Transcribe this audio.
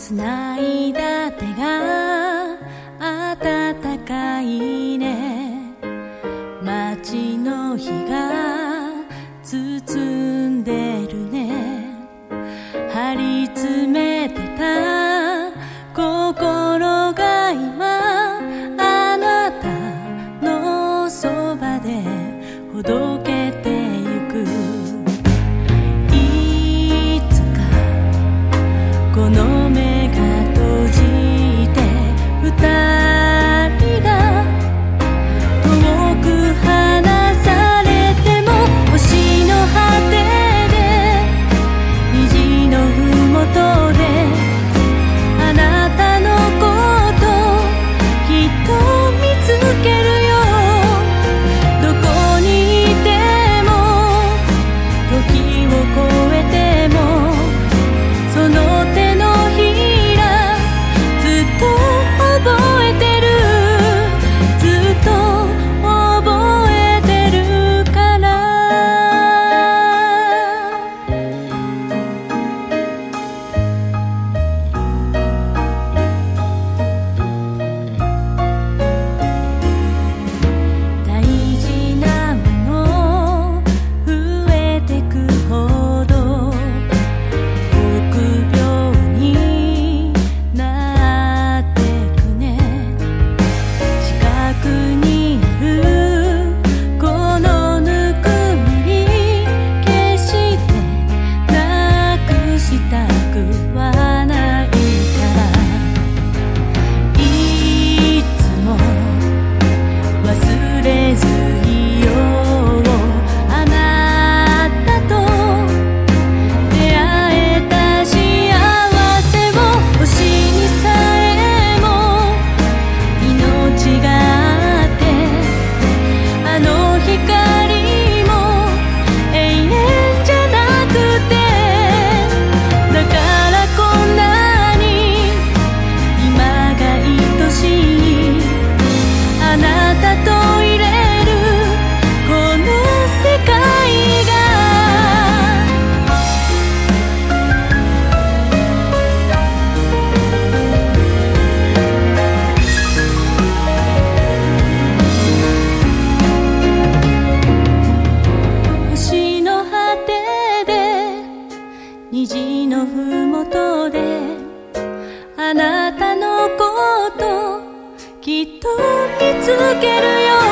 繋いだ手が暖かいね。街の日があなたのこときっと見つけるよ。